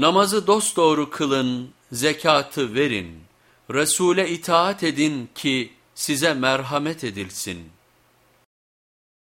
Namazı dosdoğru kılın, zekatı verin, Resul'e itaat edin ki size merhamet edilsin.''